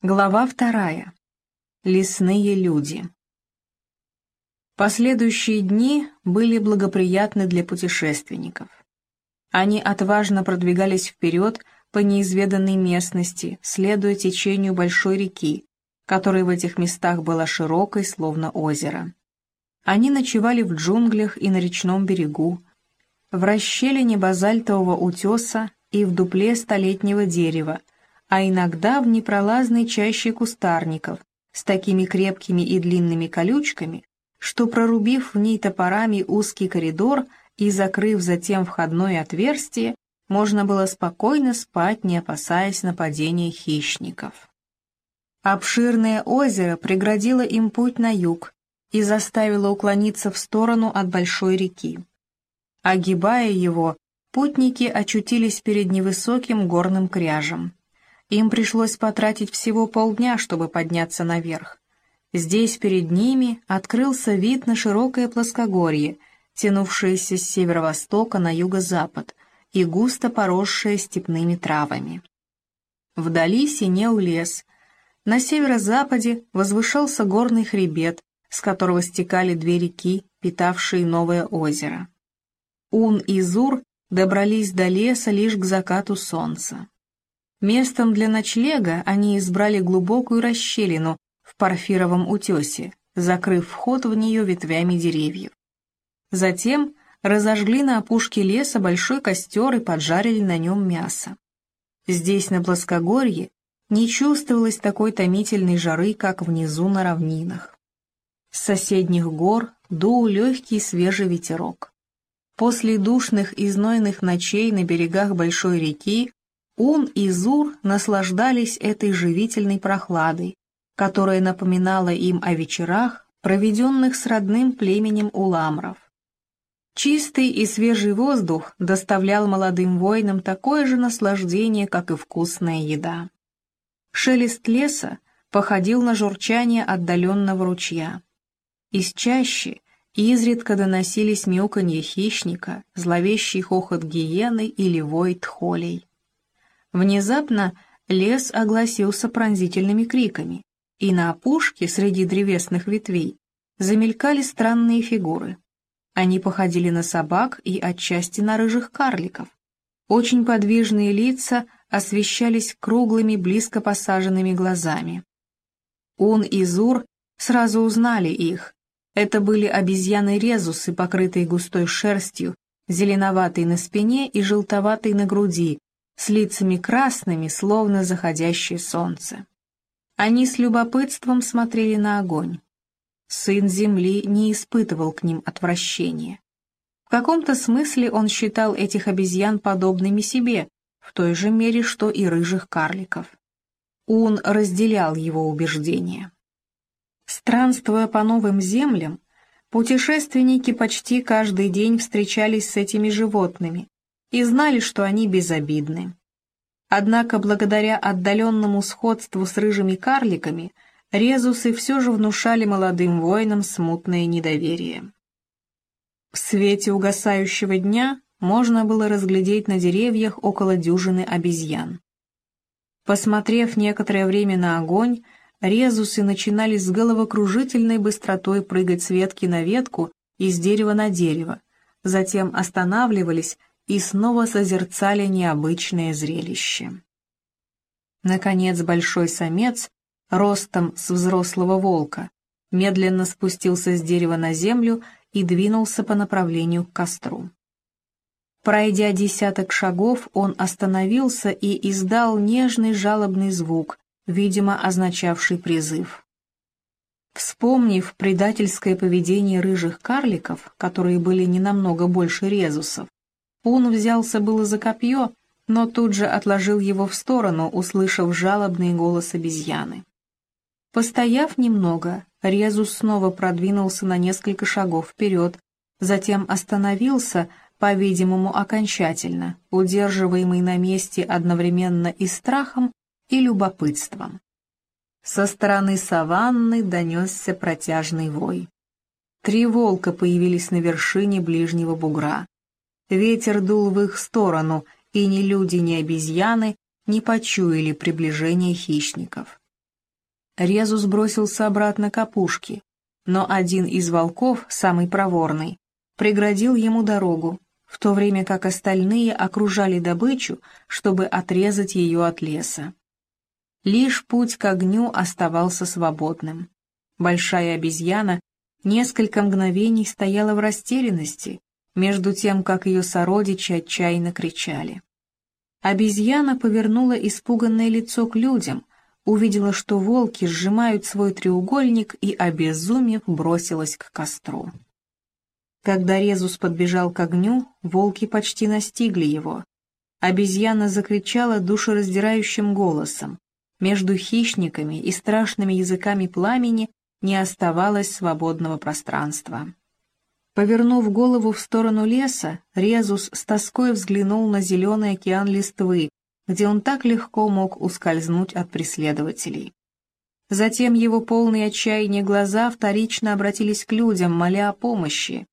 Глава вторая. Лесные люди. Последующие дни были благоприятны для путешественников. Они отважно продвигались вперед по неизведанной местности, следуя течению большой реки, которая в этих местах была широкой, словно озеро. Они ночевали в джунглях и на речном берегу, в расщелине базальтового утеса и в дупле столетнего дерева, а иногда в непролазной чаще кустарников с такими крепкими и длинными колючками, что, прорубив в ней топорами узкий коридор и закрыв затем входное отверстие, можно было спокойно спать, не опасаясь нападения хищников. Обширное озеро преградило им путь на юг и заставило уклониться в сторону от большой реки. Огибая его, путники очутились перед невысоким горным кряжем. Им пришлось потратить всего полдня, чтобы подняться наверх. Здесь перед ними открылся вид на широкое плоскогорье, тянувшееся с северо-востока на юго-запад и густо поросшее степными травами. Вдали синел лес. На северо-западе возвышался горный хребет, с которого стекали две реки, питавшие новое озеро. Ун и Зур добрались до леса лишь к закату солнца. Местом для ночлега они избрали глубокую расщелину в парфировом утесе, закрыв вход в нее ветвями деревьев. Затем разожгли на опушке леса большой костер и поджарили на нем мясо. Здесь, на плоскогорье, не чувствовалось такой томительной жары, как внизу на равнинах. С соседних гор дул легкий свежий ветерок. После душных и знойных ночей на берегах большой реки Ун и Зур наслаждались этой живительной прохладой, которая напоминала им о вечерах, проведенных с родным племенем уламров. Чистый и свежий воздух доставлял молодым воинам такое же наслаждение, как и вкусная еда. Шелест леса походил на журчание отдаленного ручья. Из чащи изредка доносились мяуканье хищника, зловещий хохот гиены или вой тхолей. Внезапно лес огласился пронзительными криками, и на опушке среди древесных ветвей замелькали странные фигуры. Они походили на собак и отчасти на рыжих карликов. Очень подвижные лица освещались круглыми, близко посаженными глазами. Ун и Зур сразу узнали их. Это были обезьяны-резусы, покрытые густой шерстью, зеленоватые на спине и желтоватые на груди, с лицами красными, словно заходящее солнце. Они с любопытством смотрели на огонь. Сын земли не испытывал к ним отвращения. В каком-то смысле он считал этих обезьян подобными себе, в той же мере, что и рыжих карликов. Он разделял его убеждения. Странствуя по новым землям, путешественники почти каждый день встречались с этими животными, и знали, что они безобидны. Однако благодаря отдаленному сходству с рыжими карликами резусы все же внушали молодым воинам смутное недоверие. В свете угасающего дня можно было разглядеть на деревьях около дюжины обезьян. Посмотрев некоторое время на огонь, резусы начинали с головокружительной быстротой прыгать с ветки на ветку и с дерева на дерево, затем останавливались и снова созерцали необычное зрелище. Наконец большой самец, ростом с взрослого волка, медленно спустился с дерева на землю и двинулся по направлению к костру. Пройдя десяток шагов, он остановился и издал нежный жалобный звук, видимо, означавший призыв. Вспомнив предательское поведение рыжих карликов, которые были не намного больше резусов, он взялся было за копье, но тут же отложил его в сторону, услышав жалобный голос обезьяны. Постояв немного, Резус снова продвинулся на несколько шагов вперед, затем остановился, по-видимому, окончательно, удерживаемый на месте одновременно и страхом, и любопытством. Со стороны саванны донесся протяжный вой. Три волка появились на вершине ближнего бугра. Ветер дул в их сторону, и ни люди, ни обезьяны не почуяли приближения хищников. Резус бросился обратно к опушке, но один из волков, самый проворный, преградил ему дорогу, в то время как остальные окружали добычу, чтобы отрезать ее от леса. Лишь путь к огню оставался свободным. Большая обезьяна несколько мгновений стояла в растерянности, между тем, как ее сородичи отчаянно кричали. Обезьяна повернула испуганное лицо к людям, увидела, что волки сжимают свой треугольник и, обезумев, бросилась к костру. Когда Резус подбежал к огню, волки почти настигли его. Обезьяна закричала душераздирающим голосом. Между хищниками и страшными языками пламени не оставалось свободного пространства. Повернув голову в сторону леса, Резус с тоской взглянул на зеленый океан листвы, где он так легко мог ускользнуть от преследователей. Затем его полные отчаяния глаза вторично обратились к людям, моля о помощи.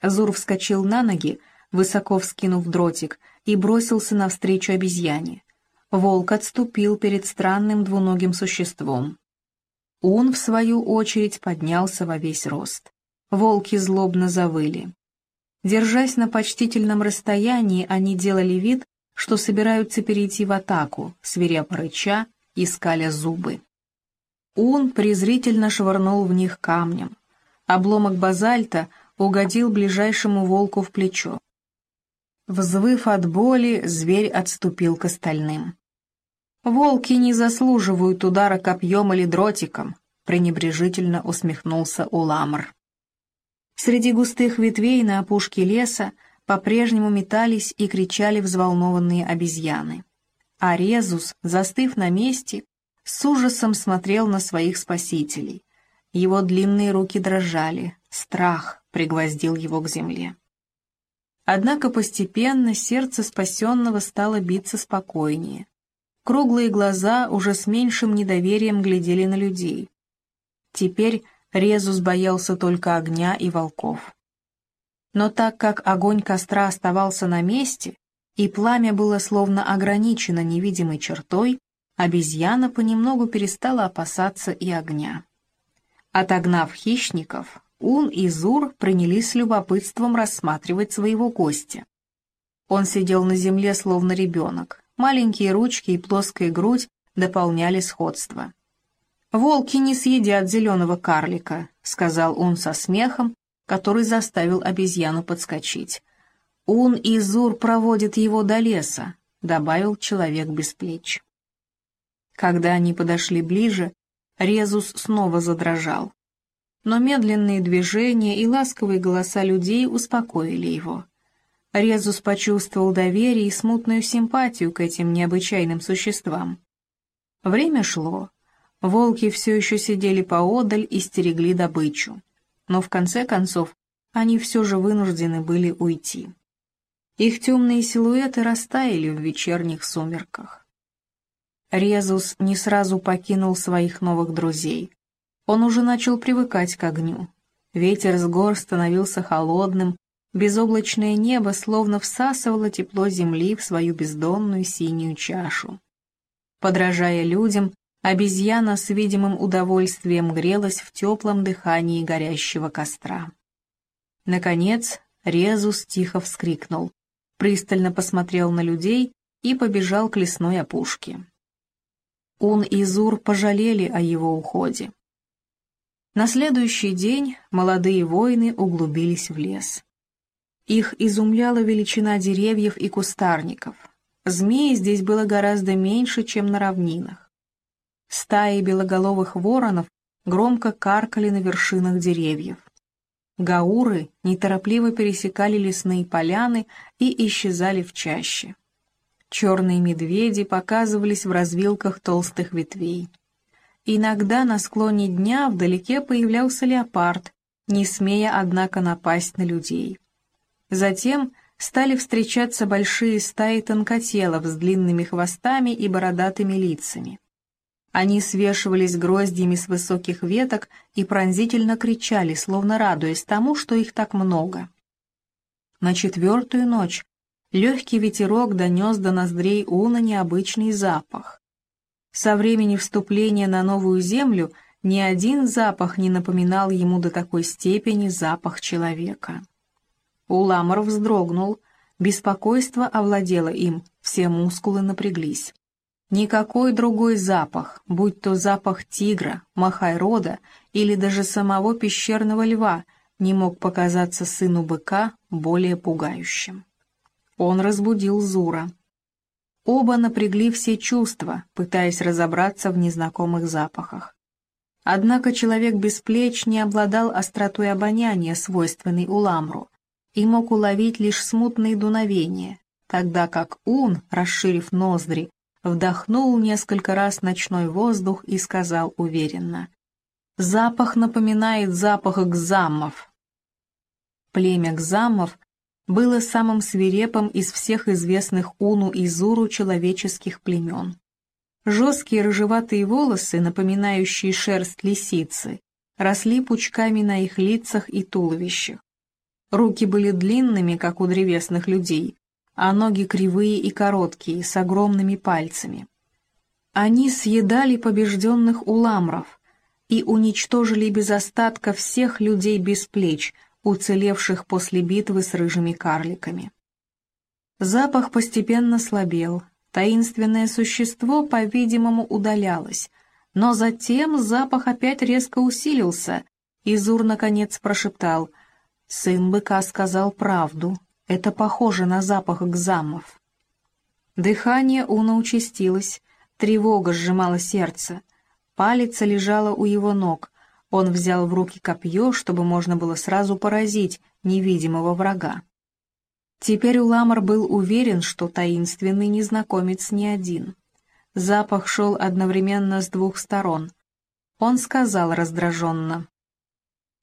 Зур вскочил на ноги, высоко вскинув дротик, и бросился навстречу обезьяне. Волк отступил перед странным двуногим существом. Он, в свою очередь, поднялся во весь рост волки злобно завыли. Держась на почтительном расстоянии, они делали вид, что собираются перейти в атаку, свирепо рыча и скаля зубы. Ун презрительно швырнул в них камнем. Обломок базальта угодил ближайшему волку в плечо. Взвыв от боли, зверь отступил к остальным. «Волки не заслуживают удара копьем или дротиком», — пренебрежительно усмехнулся Уламр. Среди густых ветвей на опушке леса по-прежнему метались и кричали взволнованные обезьяны. А Резус, застыв на месте, с ужасом смотрел на своих спасителей. Его длинные руки дрожали, страх пригвоздил его к земле. Однако постепенно сердце спасенного стало биться спокойнее. Круглые глаза уже с меньшим недоверием глядели на людей. Теперь Резус боялся только огня и волков. Но так как огонь костра оставался на месте, и пламя было словно ограничено невидимой чертой, обезьяна понемногу перестала опасаться и огня. Отогнав хищников, Ун и Зур принялись с любопытством рассматривать своего гостя. Он сидел на земле словно ребенок, маленькие ручки и плоская грудь дополняли сходство. «Волки не съедят зеленого карлика», — сказал он со смехом, который заставил обезьяну подскочить. «Ун и Зур проводят его до леса», — добавил человек без плеч. Когда они подошли ближе, Резус снова задрожал. Но медленные движения и ласковые голоса людей успокоили его. Резус почувствовал доверие и смутную симпатию к этим необычайным существам. Время шло, Волки все еще сидели поодаль и стерегли добычу. Но в конце концов они все же вынуждены были уйти. Их темные силуэты растаяли в вечерних сумерках. Резус не сразу покинул своих новых друзей. Он уже начал привыкать к огню. Ветер с гор становился холодным, безоблачное небо словно всасывало тепло земли в свою бездонную синюю чашу. Подражая людям, Обезьяна с видимым удовольствием грелась в теплом дыхании горящего костра. Наконец, Резус тихо вскрикнул, пристально посмотрел на людей и побежал к лесной опушке. Ун и Зур пожалели о его уходе. На следующий день молодые воины углубились в лес. Их изумляла величина деревьев и кустарников. Змей здесь было гораздо меньше, чем на равнинах. Стаи белоголовых воронов громко каркали на вершинах деревьев. Гауры неторопливо пересекали лесные поляны и исчезали в чаще. Черные медведи показывались в развилках толстых ветвей. Иногда на склоне дня вдалеке появлялся леопард, не смея, однако, напасть на людей. Затем стали встречаться большие стаи тонкотелов с длинными хвостами и бородатыми лицами. Они свешивались гроздьями с высоких веток и пронзительно кричали, словно радуясь тому, что их так много. На четвертую ночь легкий ветерок донес до ноздрей Уна необычный запах. Со времени вступления на новую землю ни один запах не напоминал ему до такой степени запах человека. Уламар вздрогнул, беспокойство овладело им, все мускулы напряглись. Никакой другой запах, будь то запах тигра, махайрода или даже самого пещерного льва, не мог показаться сыну быка более пугающим. Он разбудил Зура. Оба напрягли все чувства, пытаясь разобраться в незнакомых запахах. Однако человек без плеч не обладал остротой обоняния, свойственной уламру, и мог уловить лишь смутные дуновения, тогда как Ун, расширив ноздри, вдохнул несколько раз ночной воздух и сказал уверенно, «Запах напоминает запах гзаммов». Племя гзаммов было самым свирепым из всех известных Уну и Зуру человеческих племен. Жесткие рыжеватые волосы, напоминающие шерсть лисицы, росли пучками на их лицах и туловищах. Руки были длинными, как у древесных людей, а ноги кривые и короткие, с огромными пальцами. Они съедали побежденных уламров и уничтожили без остатка всех людей без плеч, уцелевших после битвы с рыжими карликами. Запах постепенно слабел, таинственное существо, по-видимому, удалялось, но затем запах опять резко усилился, и Зур наконец прошептал «Сын быка сказал правду, это похоже на запах гзамов». Дыхание Уна участилось, тревога сжимала сердце, палец лежала у его ног, он взял в руки копье, чтобы можно было сразу поразить невидимого врага. Теперь Уламар был уверен, что таинственный незнакомец не один. Запах шел одновременно с двух сторон. Он сказал раздраженно.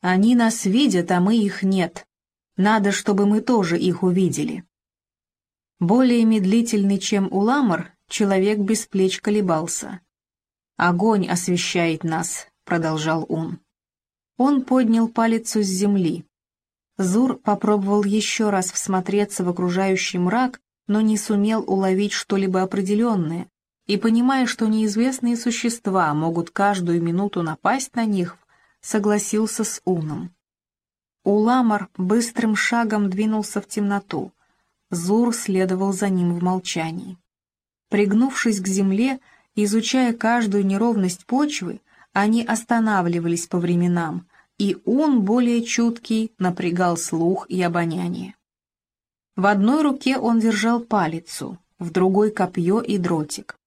«Они нас видят, а мы их нет. Надо, чтобы мы тоже их увидели». Более медлительный, чем Уламар, человек без плеч колебался. «Огонь освещает нас», продолжал он. Он поднял палец с земли. Зур попробовал еще раз всмотреться в окружающий мрак, но не сумел уловить что-либо определенное, и, понимая, что неизвестные существа могут каждую минуту напасть на них, согласился с Уном. Уламар быстрым шагом двинулся в темноту. Зур следовал за ним в молчании. Пригнувшись к земле, изучая каждую неровность почвы, они останавливались по временам, и он, более чуткий, напрягал слух и обоняние. В одной руке он держал палицу, в другой — копье и дротик.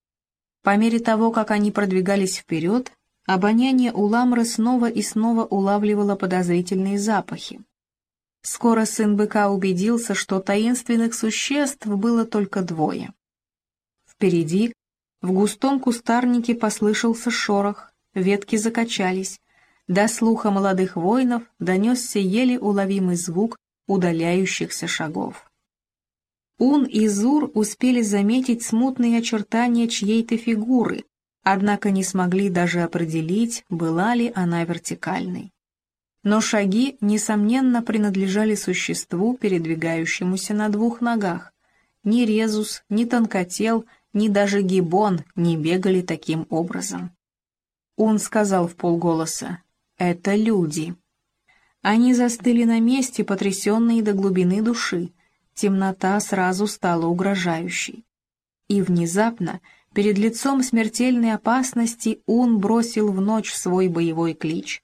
По мере того, как они продвигались вперед, обоняние у Ламры снова и снова улавливало подозрительные запахи. Скоро сын быка убедился, что таинственных существ было только двое. Впереди, в густом кустарнике послышался шорох, ветки закачались. До слуха молодых воинов донесся еле уловимый звук удаляющихся шагов. Ун и Зур успели заметить смутные очертания чьей-то фигуры, однако не смогли даже определить, была ли она вертикальной. Но шаги, несомненно, принадлежали существу, передвигающемуся на двух ногах. Ни Резус, ни Тонкотел, ни даже Гибон не бегали таким образом. Он сказал в полголоса, «Это люди». Они застыли на месте, потрясенные до глубины души. Темнота сразу стала угрожающей. И внезапно, перед лицом смертельной опасности, он бросил в ночь свой боевой клич.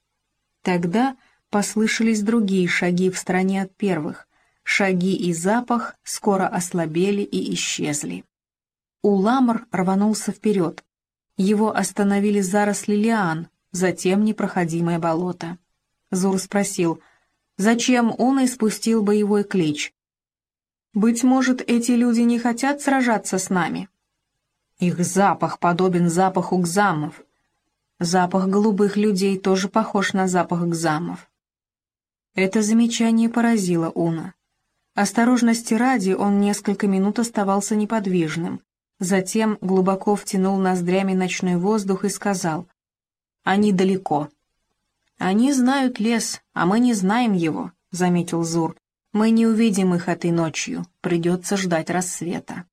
Тогда послышались другие шаги в стороне от первых. Шаги и запах скоро ослабели и исчезли. Уламр рванулся вперед, его остановили заросли лиан, затем непроходимое болото. Зур спросил, зачем он испустил боевой клич. «Быть может, эти люди не хотят сражаться с нами?» «Их запах подобен запаху гзамов. Запах голубых людей тоже похож на запах гзамов». Это замечание поразило Уна. Осторожности ради он несколько минут оставался неподвижным, Затем глубоко втянул ноздрями ночной воздух и сказал, «Они далеко». «Они знают лес, а мы не знаем его», — заметил Зур. «Мы не увидим их этой ночью, придется ждать рассвета».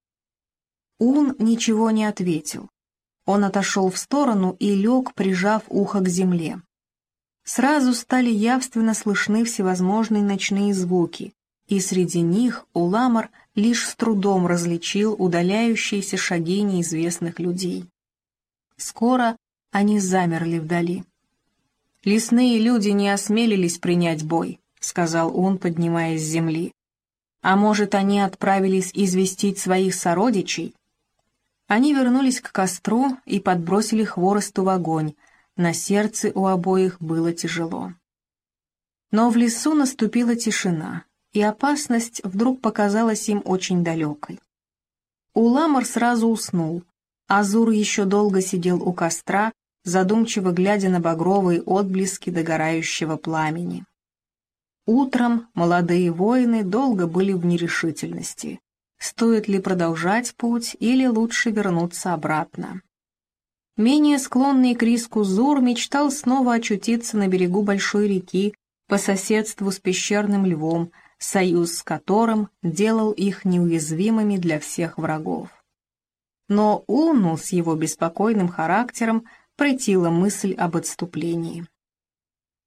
Ун ничего не ответил. Он отошел в сторону и лег, прижав ухо к земле. Сразу стали явственно слышны всевозможные ночные звуки, и среди них Уламар лишь с трудом различил удаляющиеся шаги неизвестных людей. Скоро они замерли вдали. «Лесные люди не осмелились принять бой», — сказал он, поднимаясь с земли. «А может, они отправились известить своих сородичей?» Они вернулись к костру и подбросили хворосту в огонь. На сердце у обоих было тяжело. Но в лесу наступила тишина, и опасность вдруг показалась им очень далекой. Уламар сразу уснул. Азур еще долго сидел у костра, задумчиво глядя на багровые отблески догорающего пламени. Утром молодые воины долго были в нерешительности. Стоит ли продолжать путь или лучше вернуться обратно? Менее склонный к риску Зур мечтал снова очутиться на берегу большой реки по соседству с пещерным львом, союз с которым делал их неуязвимыми для всех врагов. Но Уну с его беспокойным характером претила мысль об отступлении.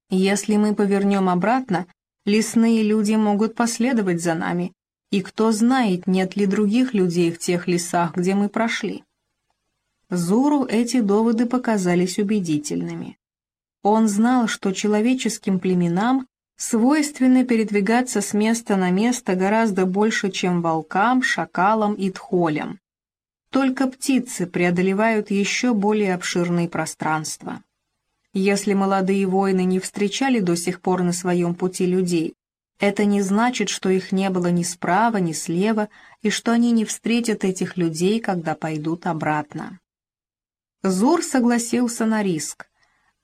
Если мы повернем обратно, лесные люди могут последовать за нами, и кто знает, нет ли других людей в тех лесах, где мы прошли. Зуру эти доводы показались убедительными. Он знал, что человеческим племенам свойственно передвигаться с места на место гораздо больше, чем волкам, шакалам и тхолям. Только птицы преодолевают еще более обширные пространства. Если молодые воины не встречали до сих пор на своем пути людей, это не значит, что их не было ни справа, ни слева, и что они не встретят этих людей, когда пойдут обратно. Зур согласился на риск.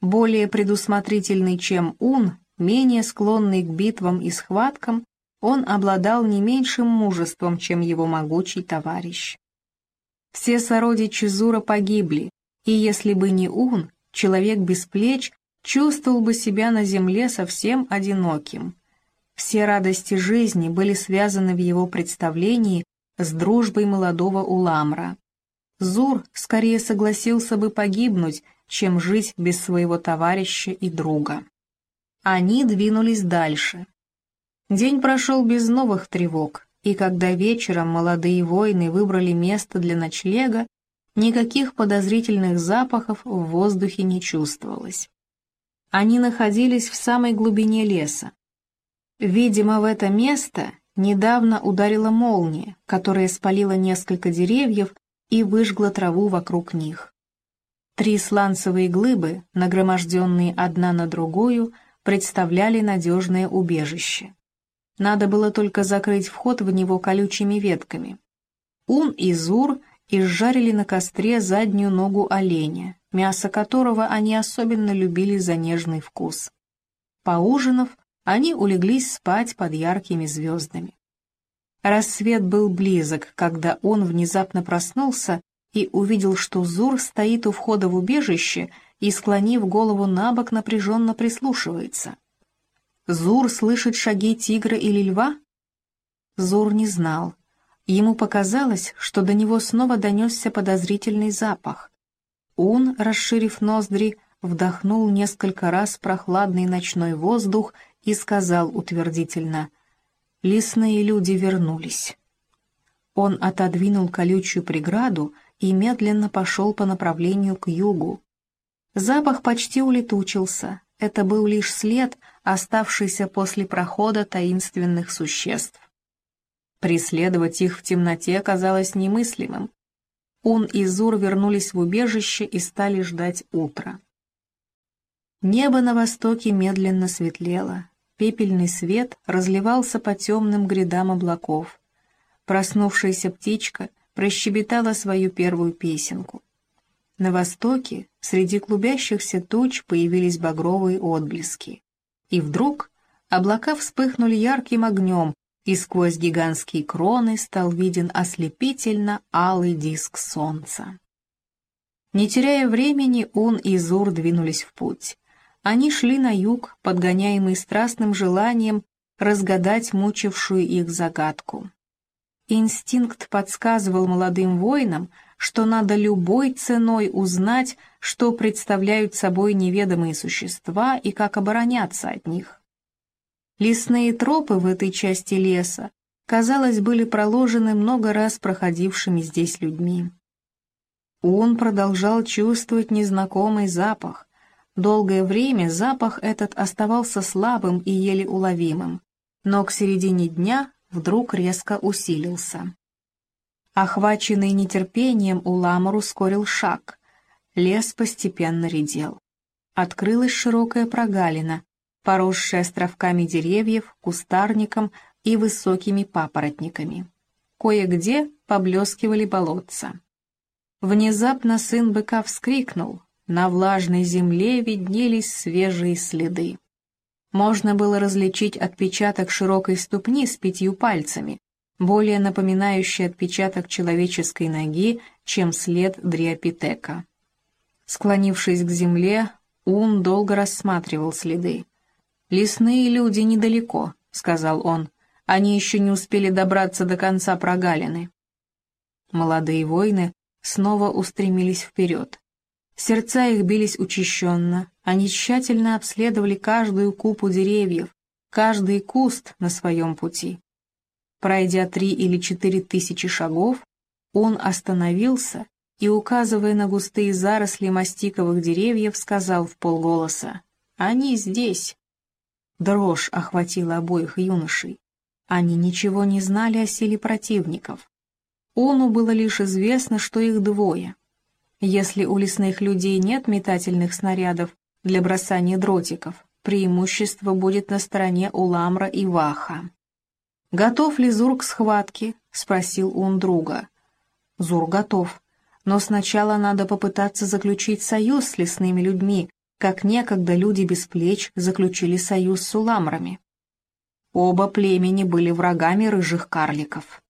Более предусмотрительный, чем Ун, менее склонный к битвам и схваткам, он обладал не меньшим мужеством, чем его могучий товарищ. Все сородичи Зура погибли, и если бы не он, человек без плеч чувствовал бы себя на земле совсем одиноким. Все радости жизни были связаны в его представлении с дружбой молодого Уламра. Зур скорее согласился бы погибнуть, чем жить без своего товарища и друга. Они двинулись дальше. День прошел без новых тревог, и когда вечером молодые воины выбрали место для ночлега, никаких подозрительных запахов в воздухе не чувствовалось. Они находились в самой глубине леса. Видимо, в это место недавно ударила молния, которая спалила несколько деревьев и выжгла траву вокруг них. Три сланцевые глыбы, нагроможденные одна на другую, представляли надежное убежище. Надо было только закрыть вход в него колючими ветками. Ун и Зур изжарили на костре заднюю ногу оленя, мясо которого они особенно любили за нежный вкус. Поужинав, они улеглись спать под яркими звездами. Рассвет был близок, когда он внезапно проснулся и увидел, что Зур стоит у входа в убежище и, склонив голову на бок, напряженно прислушивается. Зур слышит шаги тигра или льва? Зур не знал. Ему показалось, что до него снова донесся подозрительный запах. Он, расширив ноздри, вдохнул несколько раз прохладный ночной воздух и сказал утвердительно «Лесные люди вернулись». Он отодвинул колючую преграду и медленно пошел по направлению к югу. Запах почти улетучился, это был лишь след, оставшийся после прохода таинственных существ. Преследовать их в темноте казалось немыслимым. Он и Зур вернулись в убежище и стали ждать утра. Небо на востоке медленно светлело, пепельный свет разливался по темным грядам облаков. Проснувшаяся птичка прощебетала свою первую песенку. На востоке, среди клубящихся туч, появились багровые отблески. И вдруг облака вспыхнули ярким огнем, и сквозь гигантские кроны стал виден ослепительно алый диск солнца. Не теряя времени, он и Зур двинулись в путь. Они шли на юг, подгоняемые страстным желанием разгадать мучившую их загадку. Инстинкт подсказывал молодым воинам, что надо любой ценой узнать, что представляют собой неведомые существа и как обороняться от них. Лесные тропы в этой части леса, казалось, были проложены много раз проходившими здесь людьми. Он продолжал чувствовать незнакомый запах. Долгое время запах этот оставался слабым и еле уловимым, но к середине дня вдруг резко усилился. Охваченный нетерпением, Уламор ускорил шаг. Лес постепенно редел. Открылась широкая прогалина, поросшая островками деревьев, кустарником и высокими папоротниками. Кое-где поблескивали болотца. Внезапно сын быка вскрикнул. На влажной земле виднелись свежие следы. Можно было различить отпечаток широкой ступни с пятью пальцами, более напоминающий отпечаток человеческой ноги, чем след дриопитека. Склонившись к земле, Ун долго рассматривал следы. «Лесные люди недалеко», — сказал он. «Они еще не успели добраться до конца прогалины». Молодые воины снова устремились вперед. Сердца их бились учащенно, они тщательно обследовали каждую купу деревьев, каждый куст на своем пути. Пройдя три или четыре тысячи шагов, он остановился и, указывая на густые заросли мастиковых деревьев, сказал в полголоса «Они здесь». Дрожь охватила обоих юношей. Они ничего не знали о силе противников. Ону было лишь известно, что их двое. Если у лесных людей нет метательных снарядов для бросания дротиков, преимущество будет на стороне Уламра и Ваха. «Готов ли Зур к схватке?» — спросил он друга. «Зур готов, но сначала надо попытаться заключить союз с лесными людьми, как некогда люди без плеч заключили союз с уламрами. Оба племени были врагами рыжих карликов.